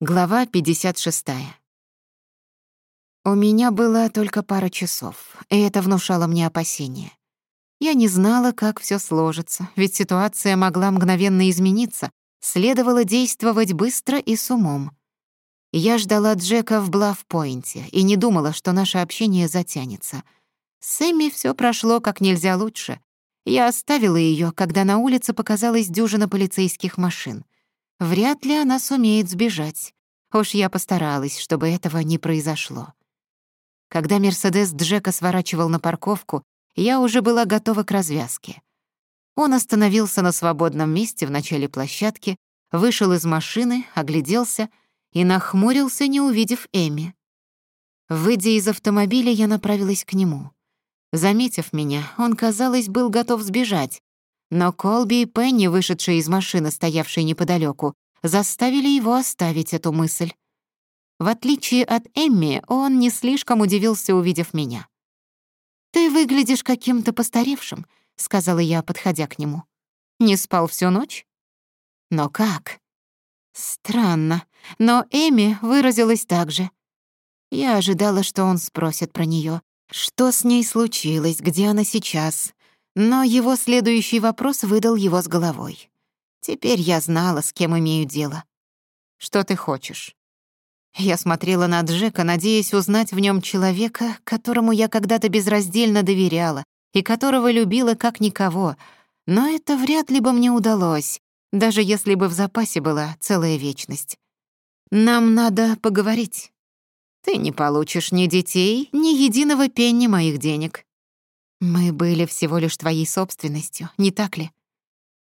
Глава 56. У меня было только пара часов, и это внушало мне опасения. Я не знала, как все сложится, ведь ситуация могла мгновенно измениться, следовало действовать быстро и с умом. Я ждала Джека в Блав-Пойнте и не думала, что наше общение затянется. С Эмми все прошло как нельзя лучше. Я оставила ее, когда на улице показалась дюжина полицейских машин — Вряд ли она сумеет сбежать. Уж я постаралась, чтобы этого не произошло. Когда «Мерседес» Джека сворачивал на парковку, я уже была готова к развязке. Он остановился на свободном месте в начале площадки, вышел из машины, огляделся и нахмурился, не увидев Эми. Выйдя из автомобиля, я направилась к нему. Заметив меня, он, казалось, был готов сбежать, но Колби и Пенни, вышедшие из машины, стоявшие неподалеку, заставили его оставить эту мысль. В отличие от Эмми, он не слишком удивился, увидев меня. «Ты выглядишь каким-то постаревшим», — сказала я, подходя к нему. «Не спал всю ночь?» «Но как?» «Странно, но Эми выразилась так же». Я ожидала, что он спросит про нее, что с ней случилось, где она сейчас, но его следующий вопрос выдал его с головой. Теперь я знала, с кем имею дело. «Что ты хочешь?» Я смотрела на Джека, надеясь узнать в нем человека, которому я когда-то безраздельно доверяла и которого любила как никого, но это вряд ли бы мне удалось, даже если бы в запасе была целая вечность. «Нам надо поговорить. Ты не получишь ни детей, ни единого пенни моих денег. Мы были всего лишь твоей собственностью, не так ли?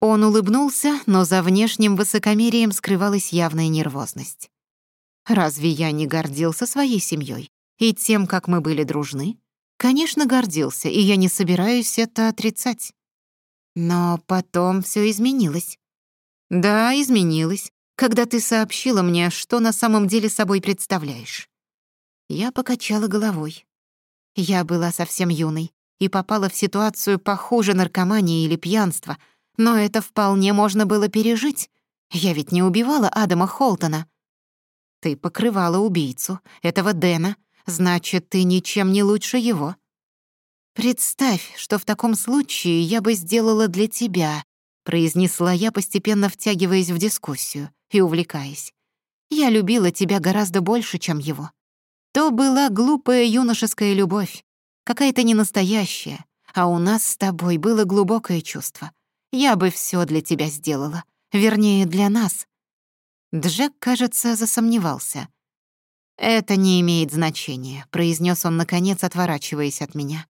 Он улыбнулся, но за внешним высокомерием скрывалась явная нервозность. Разве я не гордился своей семьей и тем, как мы были дружны? Конечно, гордился, и я не собираюсь это отрицать. Но потом все изменилось. Да, изменилось, когда ты сообщила мне, что на самом деле собой представляешь. Я покачала головой. Я была совсем юной, и попала в ситуацию похуже наркомании или пьянства, но это вполне можно было пережить. Я ведь не убивала Адама Холтона. Ты покрывала убийцу, этого Дэна, значит, ты ничем не лучше его. Представь, что в таком случае я бы сделала для тебя, произнесла я, постепенно втягиваясь в дискуссию и увлекаясь. Я любила тебя гораздо больше, чем его. То была глупая юношеская любовь, какая-то ненастоящая, а у нас с тобой было глубокое чувство. Я бы все для тебя сделала, вернее, для нас». Джек, кажется, засомневался. «Это не имеет значения», — произнес он, наконец, отворачиваясь от меня.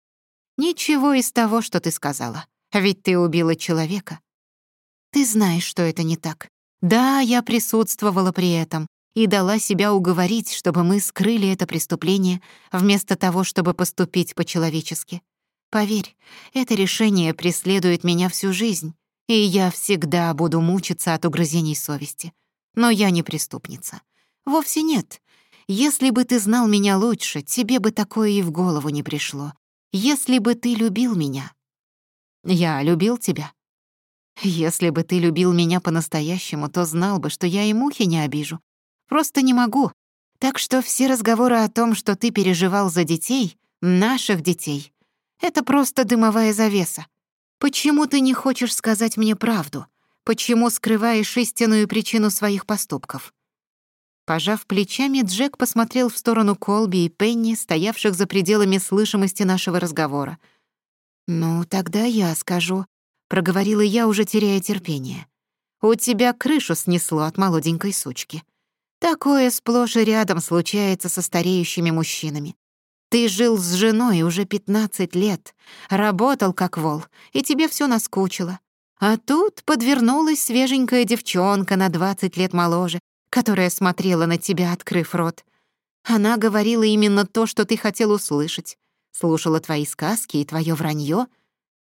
«Ничего из того, что ты сказала, ведь ты убила человека». «Ты знаешь, что это не так. Да, я присутствовала при этом, и дала себя уговорить, чтобы мы скрыли это преступление, вместо того, чтобы поступить по-человечески. Поверь, это решение преследует меня всю жизнь, и я всегда буду мучиться от угрызений совести. Но я не преступница. Вовсе нет. Если бы ты знал меня лучше, тебе бы такое и в голову не пришло. Если бы ты любил меня. Я любил тебя. Если бы ты любил меня по-настоящему, то знал бы, что я и мухи не обижу, Просто не могу. Так что все разговоры о том, что ты переживал за детей, наших детей, это просто дымовая завеса. Почему ты не хочешь сказать мне правду? Почему скрываешь истинную причину своих поступков?» Пожав плечами, Джек посмотрел в сторону Колби и Пенни, стоявших за пределами слышимости нашего разговора. «Ну, тогда я скажу», — проговорила я, уже теряя терпение. «У тебя крышу снесло от молоденькой сучки. Такое сплошь и рядом случается со стареющими мужчинами. Ты жил с женой уже 15 лет, работал как вол, и тебе все наскучило. А тут подвернулась свеженькая девчонка на 20 лет моложе, которая смотрела на тебя, открыв рот. Она говорила именно то, что ты хотел услышать, слушала твои сказки и твое вранье.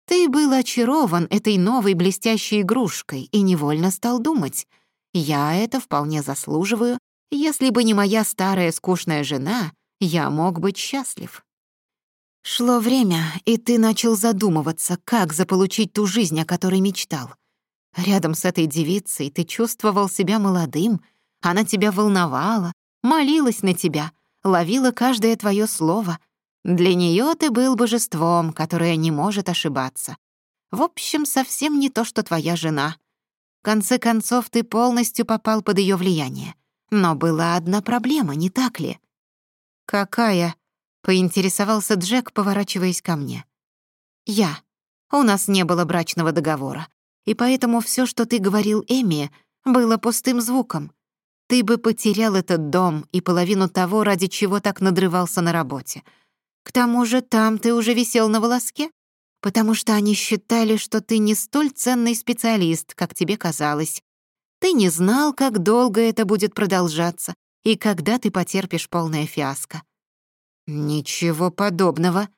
Ты был очарован этой новой блестящей игрушкой и невольно стал думать — я это вполне заслуживаю. Если бы не моя старая скучная жена, я мог быть счастлив. Шло время, и ты начал задумываться, как заполучить ту жизнь, о которой мечтал. Рядом с этой девицей ты чувствовал себя молодым, Она тебя волновала, молилась на тебя, ловила каждое твое слово. Для нее ты был божеством, которое не может ошибаться. В общем, совсем не то, что твоя жена. конце концов, ты полностью попал под ее влияние. Но была одна проблема, не так ли?» «Какая?» — поинтересовался Джек, поворачиваясь ко мне. «Я. У нас не было брачного договора, и поэтому все, что ты говорил Эми, было пустым звуком. Ты бы потерял этот дом и половину того, ради чего так надрывался на работе. К тому же там ты уже висел на волоске потому что они считали, что ты не столь ценный специалист, как тебе казалось. Ты не знал, как долго это будет продолжаться и когда ты потерпишь полное фиаско». «Ничего подобного».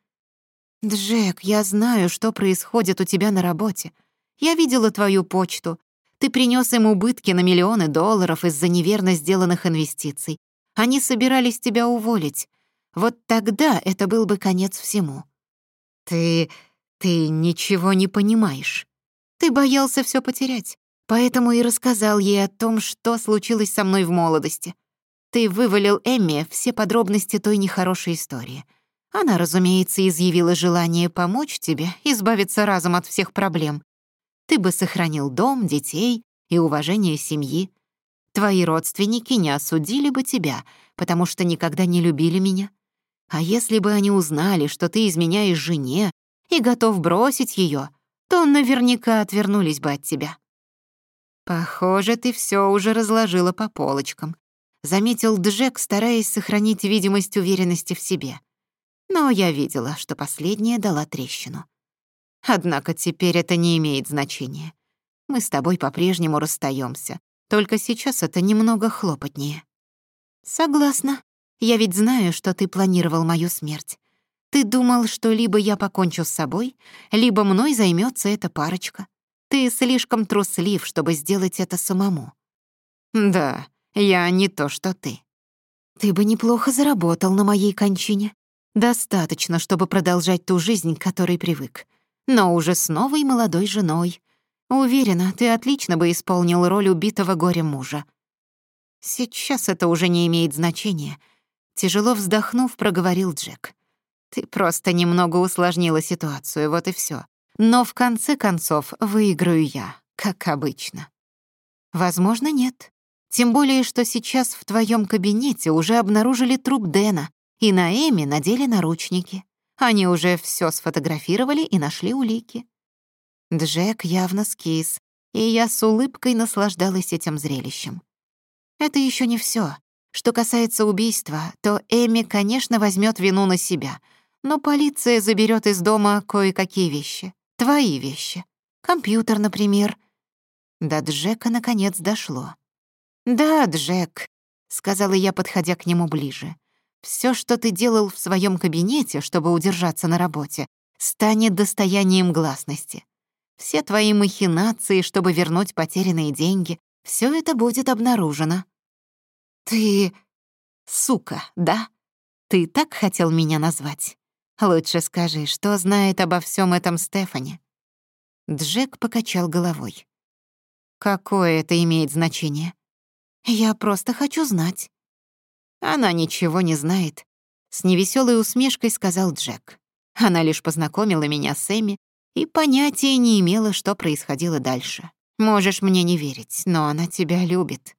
«Джек, я знаю, что происходит у тебя на работе. Я видела твою почту. Ты принес им убытки на миллионы долларов из-за неверно сделанных инвестиций. Они собирались тебя уволить. Вот тогда это был бы конец всему». «Ты ты ничего не понимаешь. Ты боялся все потерять, поэтому и рассказал ей о том, что случилось со мной в молодости. Ты вывалил Эмме все подробности той нехорошей истории. Она, разумеется, изъявила желание помочь тебе, избавиться разом от всех проблем. Ты бы сохранил дом, детей и уважение семьи. Твои родственники не осудили бы тебя, потому что никогда не любили меня. А если бы они узнали, что ты изменяешь жене, и готов бросить ее, то наверняка отвернулись бы от тебя. «Похоже, ты все уже разложила по полочкам», — заметил Джек, стараясь сохранить видимость уверенности в себе. Но я видела, что последняя дала трещину. «Однако теперь это не имеет значения. Мы с тобой по-прежнему расстаемся, только сейчас это немного хлопотнее». «Согласна. Я ведь знаю, что ты планировал мою смерть. Ты думал, что либо я покончу с собой, либо мной займется эта парочка. Ты слишком труслив, чтобы сделать это самому. Да, я не то, что ты. Ты бы неплохо заработал на моей кончине. Достаточно, чтобы продолжать ту жизнь, к которой привык. Но уже с новой молодой женой. Уверена, ты отлично бы исполнил роль убитого горем мужа. Сейчас это уже не имеет значения. Тяжело вздохнув, проговорил Джек. Ты Просто немного усложнила ситуацию, вот и все. Но в конце концов выиграю я, как обычно. Возможно, нет. Тем более, что сейчас в твоем кабинете уже обнаружили труп Дэна, и на Эми надели наручники. Они уже все сфотографировали и нашли улики. Джек явно скис, и я с улыбкой наслаждалась этим зрелищем. Это еще не все. Что касается убийства, то Эми, конечно, возьмет вину на себя — но полиция заберет из дома кое-какие вещи. Твои вещи. Компьютер, например. До Джека наконец дошло. «Да, Джек», — сказала я, подходя к нему ближе. Все, что ты делал в своем кабинете, чтобы удержаться на работе, станет достоянием гласности. Все твои махинации, чтобы вернуть потерянные деньги, все это будет обнаружено. Ты... сука, да? Ты так хотел меня назвать?» Лучше скажи, что знает обо всем этом Стефани?» Джек покачал головой. «Какое это имеет значение?» «Я просто хочу знать». «Она ничего не знает», — с невеселой усмешкой сказал Джек. «Она лишь познакомила меня с Эми и понятия не имела, что происходило дальше. Можешь мне не верить, но она тебя любит».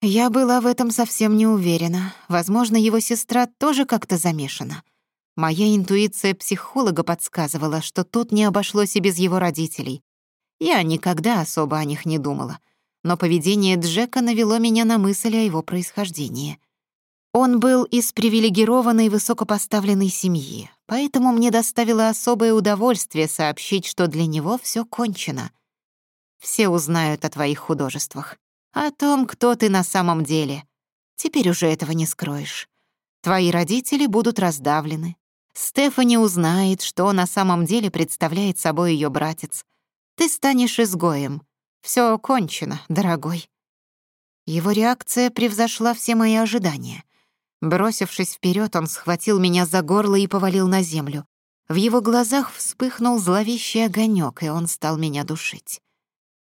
Я была в этом совсем не уверена. Возможно, его сестра тоже как-то замешана. Моя интуиция психолога подсказывала, что тут не обошлось и без его родителей. Я никогда особо о них не думала но поведение Джека навело меня на мысль о его происхождении. Он был из привилегированной высокопоставленной семьи, поэтому мне доставило особое удовольствие сообщить, что для него все кончено. Все узнают о твоих художествах, о том, кто ты на самом деле. Теперь уже этого не скроешь. Твои родители будут раздавлены. Стефани узнает, что на самом деле представляет собой ее братец. Ты станешь изгоем. Все кончено, дорогой». Его реакция превзошла все мои ожидания. Бросившись вперед, он схватил меня за горло и повалил на землю. В его глазах вспыхнул зловещий огонек, и он стал меня душить.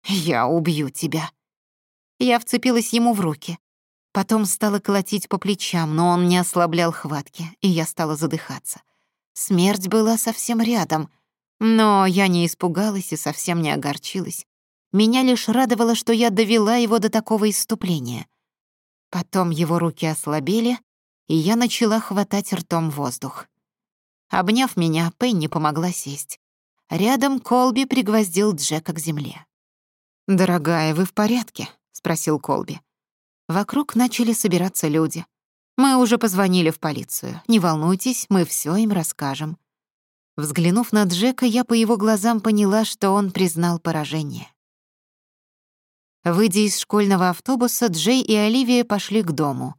«Я убью тебя!» Я вцепилась ему в руки. Потом стала колотить по плечам, но он не ослаблял хватки, и я стала задыхаться. Смерть была совсем рядом, но я не испугалась и совсем не огорчилась. Меня лишь радовало, что я довела его до такого исступления. Потом его руки ослабели, и я начала хватать ртом воздух. Обняв меня, Пенни помогла сесть. Рядом Колби пригвоздил Джека к земле. «Дорогая, вы в порядке?» — спросил Колби. Вокруг начали собираться люди. Мы уже позвонили в полицию. Не волнуйтесь, мы все им расскажем». Взглянув на Джека, я по его глазам поняла, что он признал поражение. Выйдя из школьного автобуса, Джей и Оливия пошли к дому.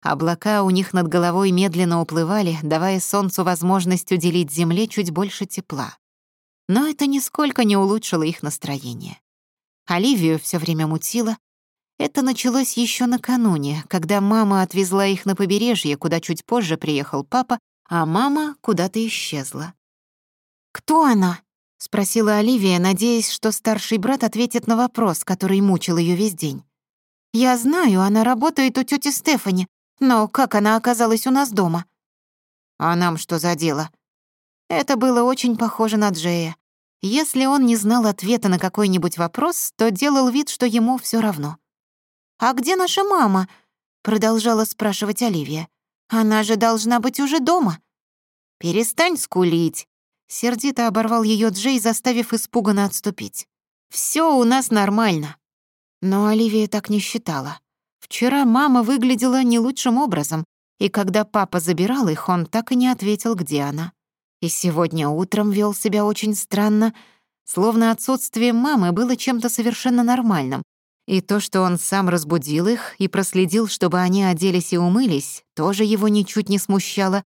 Облака у них над головой медленно уплывали, давая солнцу возможность уделить земле чуть больше тепла. Но это нисколько не улучшило их настроение. Оливию все время мутило, это началось еще накануне, когда мама отвезла их на побережье, куда чуть позже приехал папа, а мама куда-то исчезла. «Кто она?» — спросила Оливия, надеясь, что старший брат ответит на вопрос, который мучил ее весь день. «Я знаю, она работает у тети Стефани, но как она оказалась у нас дома?» «А нам что за дело?» Это было очень похоже на Джея. Если он не знал ответа на какой-нибудь вопрос, то делал вид, «А где наша мама?» — продолжала спрашивать Оливия. «Она же должна быть уже дома». «Перестань скулить!» — сердито оборвал ее Джей, заставив испуганно отступить. «Все у нас нормально». Но Оливия так не считала. Вчера мама выглядела не лучшим образом, и когда папа забирал их, он так и не ответил, где она. И сегодня утром вел себя очень странно, словно отсутствие мамы было чем-то совершенно нормальным, и то, что он сам разбудил их и проследил, чтобы они оделись и умылись, тоже его ничуть не смущало.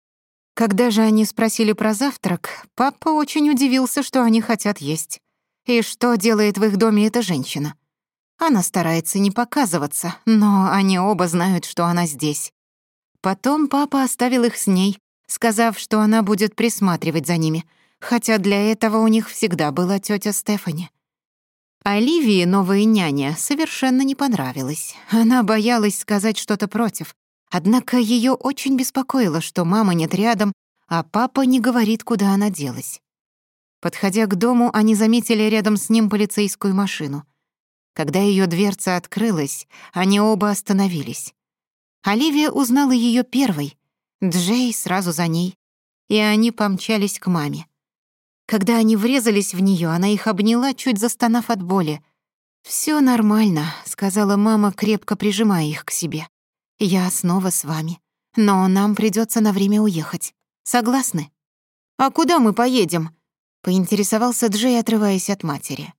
Когда же они спросили про завтрак, папа очень удивился, что они хотят есть. И что делает в их доме эта женщина? Она старается не показываться, но они оба знают, что она здесь. Потом папа оставил их с ней, сказав, что она будет присматривать за ними, хотя Оливии новая няня совершенно не понравилась. Она боялась сказать что-то против. Однако её очень беспокоило, что мама нет рядом, а папа не говорит, куда она делась. Подходя к дому, они заметили рядом с ним полицейскую машину. Когда её дверца открылась, они оба остановились. Оливия узнала её первой, Джей сразу за ней, и они помчались к маме. Когда они врезались в нее, она их обняла, чуть застонав от боли. Все нормально», — сказала мама, крепко прижимая их к себе. «Я снова с вами. Но нам придется на время уехать. Согласны?» «А куда мы поедем?» — поинтересовался Джей, отрываясь от матери.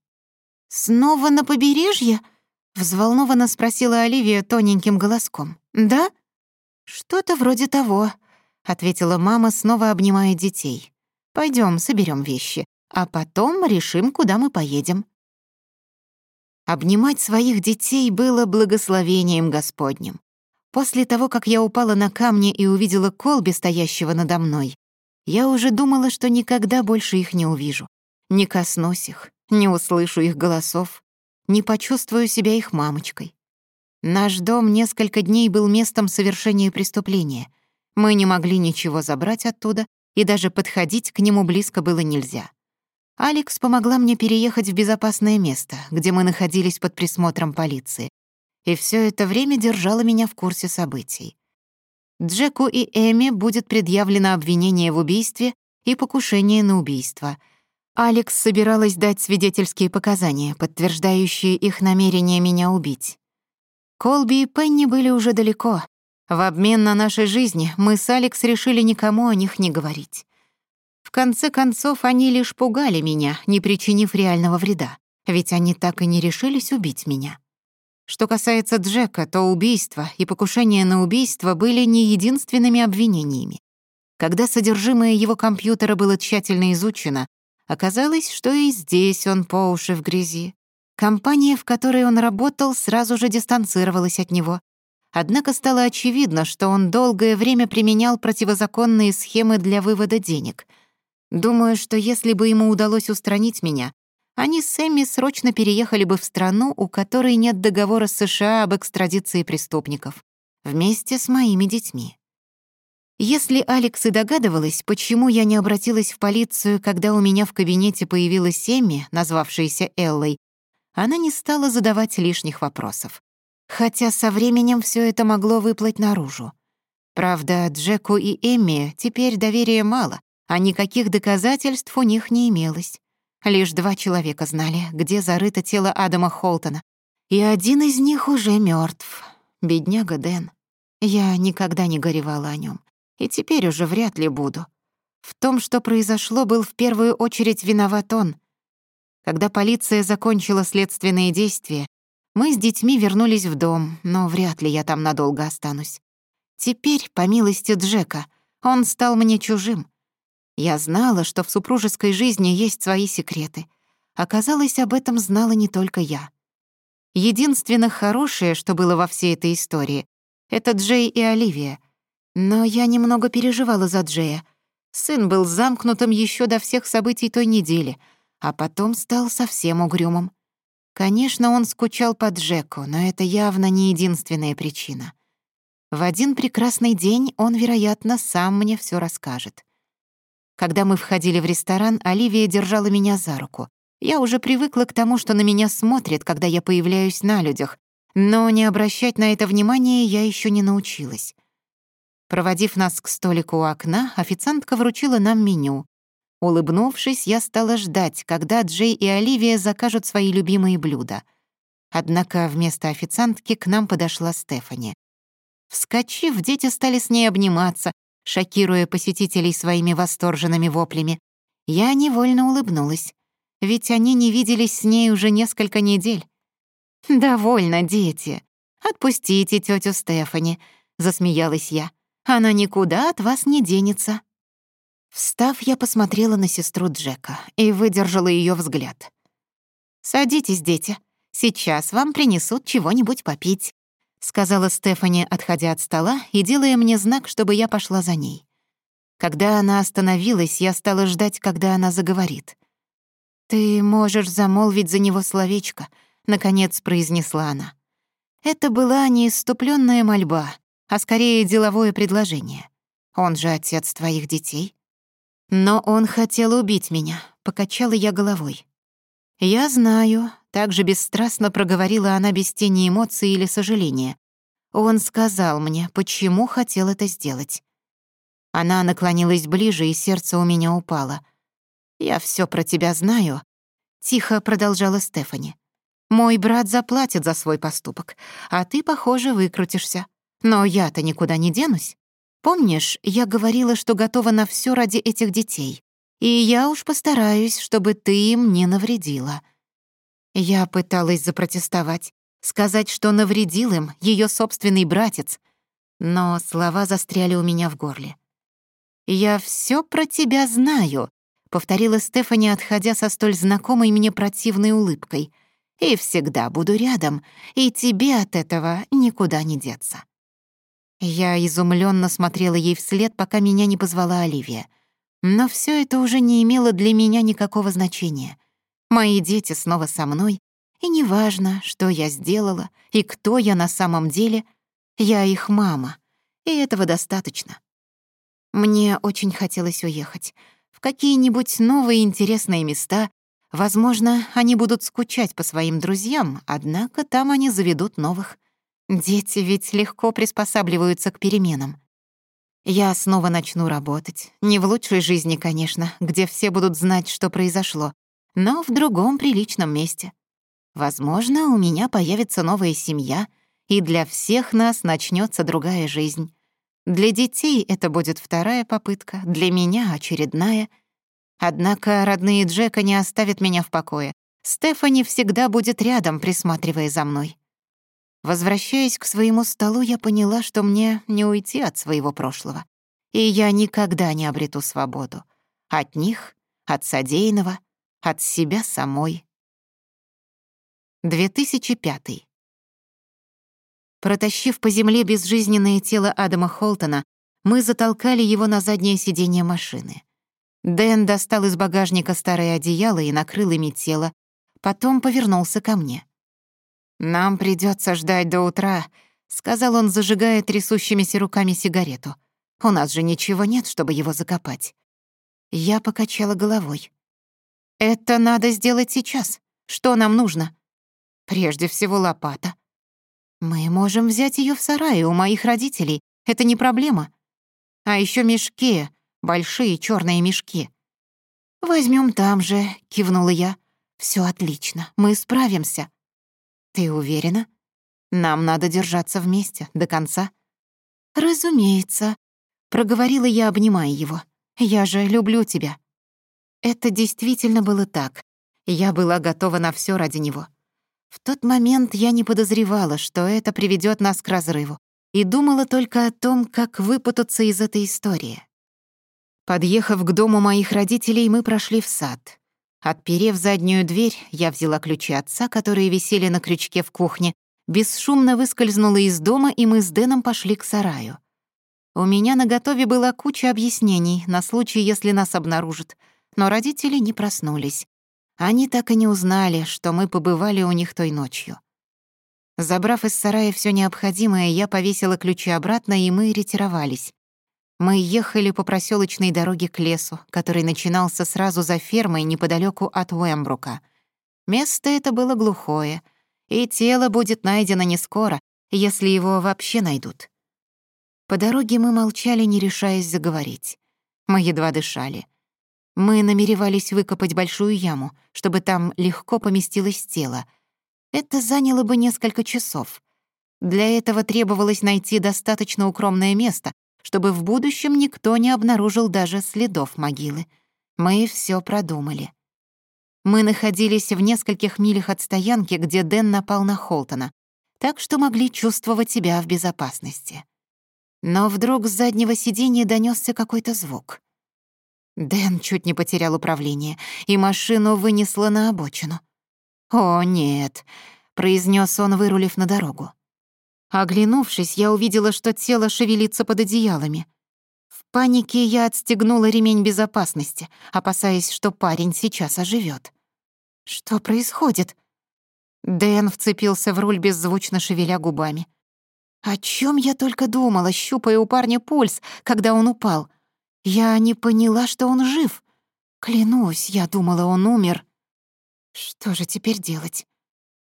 «Снова на побережье?» — взволнованно спросила Оливия тоненьким голоском. «Да?» «Что-то вроде того», — ответила мама, снова обнимая детей. Пойдем, соберем вещи, а потом решим, куда мы поедем». Обнимать своих детей было благословением Господним. После того, как я упала на камни и увидела Колби, стоящего надо мной, я уже думала, что никогда больше их не увижу. Не коснусь их, не услышу их голосов, не почувствую себя их мамочкой. Наш дом несколько дней был местом совершения преступления. Мы не могли ничего забрать оттуда, и даже подходить к нему близко было нельзя. Алекс помогла мне переехать в безопасное место, где мы находились под присмотром полиции, и все это время держала меня в курсе событий. Джеку и Эми будет предъявлено обвинение в убийстве и покушении на убийство. Алекс собиралась дать свидетельские показания, подтверждающие их намерение меня убить. Колби и Пенни были уже далеко, в обмен на наши жизни мы с Алекс решили никому о них не говорить. В конце концов, они лишь пугали меня, не причинив реального вреда, ведь они так и не решились убить меня. Что касается Джека, то убийство и покушение на убийство были не единственными обвинениями. Когда содержимое его компьютера было тщательно изучено, оказалось, что и здесь он по уши в грязи. Однако стало очевидно, что он долгое время применял противозаконные схемы для вывода денег. Думаю, что если бы ему удалось устранить меня, они с Эмми срочно переехали бы в страну, у которой нет договора с США об экстрадиции преступников, вместе с моими детьми. Если Алекс и догадывалась, почему я не обратилась в полицию, когда у меня в кабинете появилась Эмми, назвавшаяся Эллой, она не стала задавать лишних вопросов хотя со временем все это могло выплыть наружу. Правда, Джеку и Эмми теперь доверия мало, а никаких доказательств у них не имелось. Лишь два человека знали, где зарыто тело Адама Холтона, и один из них уже мертв. Бедняга Дэн. Я никогда не горевала о нем, и теперь уже вряд ли буду. В том, что произошло, был в первую очередь виноват он. Когда полиция закончила следственные действия, мы с детьми вернулись в дом, но вряд ли я там надолго останусь. Теперь, по милости Джека, он стал мне чужим. Я знала, что в супружеской жизни есть свои секреты. Оказалось, об этом знала не только я. Единственное хорошее, что было во всей этой истории, это Джей и Оливия — но я немного переживала за Джея. Сын был замкнутым еще до всех событий той недели, Конечно, он скучал по Джеку, но это явно не единственная причина. В один прекрасный день он, вероятно, сам мне всё расскажет. Когда мы входили в ресторан, Оливия держала меня за руку. Я уже привыкла к тому, что на меня смотрят, когда я появляюсь на людях, но не обращать на это внимания я ещё не научилась. Проводив нас к столику у окна, официантка вручила нам меню улыбнувшись, я стала ждать, когда Джей и Оливия закажут свои любимые блюда. Однако вместо официантки к нам подошла Стефани. Вскочив, дети стали с ней обниматься, шокируя посетителей своими восторженными воплями. Я невольно улыбнулась, ведь они не виделись с ней уже несколько недель. «Довольно, дети. Отпустите тетю Стефани», — засмеялась я. «Она никуда от вас не денется». Встав, я посмотрела на сестру Джека и выдержала ее взгляд. «Садитесь, дети. Сейчас вам принесут чего-нибудь попить», — сказала Стефани, отходя от стола и делая мне знак, чтобы я пошла за ней. Когда она остановилась, я стала ждать, когда она заговорит. «Ты можешь замолвить за него словечко», — наконец произнесла она. Это была не иступлённая мольба, а скорее деловое предложение. Он же отец твоих детей. Но он хотел убить меня, покачала я головой. «Я знаю», — также бесстрастно проговорила она без тени эмоций или сожаления. «Он сказал мне, почему хотел это сделать». Она наклонилась ближе, и сердце у меня упало. «Я все про тебя знаю», — тихо продолжала Стефани. «Мой брат заплатит за свой поступок, а ты, похоже, выкрутишься. Но я-то никуда не денусь». Помнишь, я говорила, что готова на все ради этих детей, и я уж постараюсь, чтобы ты им не навредила». Я пыталась запротестовать, сказать, что навредил им ее собственный братец, но слова застряли у меня в горле. «Я все про тебя знаю», — повторила Стефани, отходя со столь знакомой мне противной улыбкой. «И всегда буду рядом, и тебе от этого никуда не деться». Я изумленно смотрела ей вслед, пока меня не позвала Оливия. Но все это уже не имело для меня никакого значения. Мои дети снова со мной, и неважно, что я сделала и кто я на самом деле, я их мама, и этого достаточно. Мне очень хотелось уехать в какие-нибудь новые интересные места. Возможно, они будут скучать по своим друзьям, однако там они заведут новых. Дети ведь легко приспосабливаются к переменам. Я снова начну работать. Не в лучшей жизни, конечно, где все будут знать, что произошло, но в другом приличном месте. Возможно, у меня появится новая семья, и для всех нас начнется другая жизнь. Для детей это будет вторая попытка, для меня — очередная. Однако родные Джека не оставят Возвращаясь к своему столу, я поняла, что мне не уйти от своего прошлого. И я никогда не обрету свободу. От них, от содеянного, от себя самой. 2005. Протащив по земле безжизненное тело Адама Холтона, мы затолкали его на заднее сиденье машины. Дэн достал из багажника старое одеяло и накрыл ими тело, потом повернулся ко мне. «Нам придется ждать до утра», — сказал он, зажигая трясущимися руками сигарету. «У нас же ничего нет, чтобы его закопать». Я покачала головой. «Это надо сделать сейчас. Что нам нужно?» «Прежде всего лопата». «Мы можем взять ее в сарае у моих родителей. Это не проблема. А еще мешки, большие черные мешки». Возьмем там же», — кивнула я. Все отлично, мы справимся». «Ты уверена? Нам надо держаться вместе до конца». «Разумеется», — проговорила я, обнимая его. «Я же люблю тебя». Это действительно было так. Я была готова на все ради него. В тот момент я не подозревала, что это приведет нас к разрыву, и думала только о том, как выпутаться из этой истории. Подъехав к дому моих родителей, мы прошли Отперев заднюю дверь, я взяла ключи отца, которые висели на крючке в кухне, бесшумно выскользнула из дома, и мы с Дэном пошли к сараю. У меня на готове была куча объяснений на случай, если нас обнаружат, но родители не проснулись. Они так и не узнали, что мы побывали у них той ночью. Забрав из сарая все необходимое, я повесила ключи обратно, и мы ретировались. Мы ехали по проселочной дороге к лесу, который начинался сразу за фермой неподалеку от Уэмбрука. Место это было глухое, и тело будет найдено не скоро, если его вообще найдут. По дороге мы молчали, не решаясь заговорить. Мы едва дышали. Мы намеревались выкопать большую яму, чтобы там легко поместилось тело. Это заняло бы несколько часов. Для этого требовалось найти достаточно укромное место, чтобы в будущем никто не обнаружил даже следов могилы. Мы все продумали. Мы находились в нескольких милях от стоянки, где Дэн напал на Холтона, так что могли чувствовать себя в безопасности. Но вдруг с заднего сиденья донесся какой-то звук. Дэн чуть не потерял управление, и машину вынесло на обочину. «О, нет», — произнес он, вырулив на дорогу. Оглянувшись, я увидела, что тело шевелится под одеялами. В панике я отстегнула ремень безопасности, опасаясь, что парень сейчас оживет. «Что происходит?» Дэн вцепился в руль, беззвучно шевеля губами. «О чем я только думала, щупая у парня пульс, когда он упал? Я не поняла, что он жив. Клянусь, я думала, он умер. Что же теперь делать?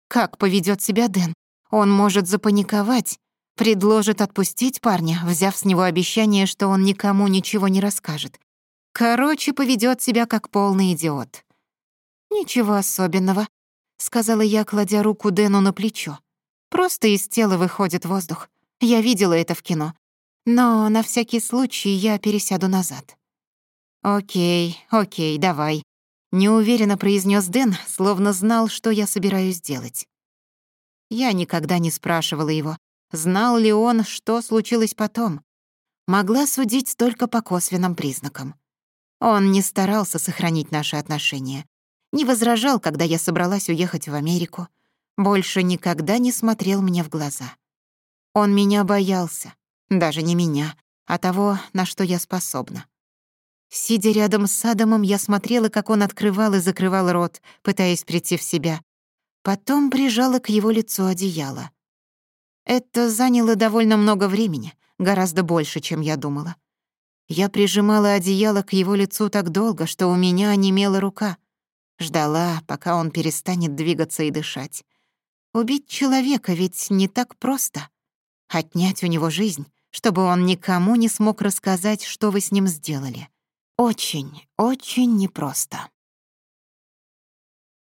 Как поведет себя Дэн? Он может запаниковать, предложит отпустить парня, взяв с него обещание, что он никому ничего не расскажет. Короче, поведет себя как полный идиот. «Ничего особенного», — сказала я, кладя руку Дэну на плечо. «Просто из тела выходит воздух. Я видела это в кино. Но на всякий случай я пересяду назад». «Окей, окей, давай», — неуверенно произнес Дэн, словно знал, что я собираюсь делать. Я никогда не спрашивала его, знал ли он, что случилось потом. Могла судить только по косвенным признакам. Он не старался сохранить наши отношения, не возражал, когда я собралась уехать в Америку, больше никогда не смотрел мне в глаза. Он меня боялся, даже не меня, а того, на что я способна. Сидя рядом с Адамом, я смотрела, как он открывал и закрывал рот, пытаясь прийти в себя. Потом прижала к его лицу одеяло. Это заняло довольно много времени, гораздо больше, чем я думала. Я прижимала одеяло к его лицу так долго, что у меня онемела рука. Ждала, пока он перестанет двигаться и дышать. Убить человека ведь не так просто. Отнять у него жизнь, чтобы он никому не смог рассказать, что вы с ним сделали. Очень, очень непросто.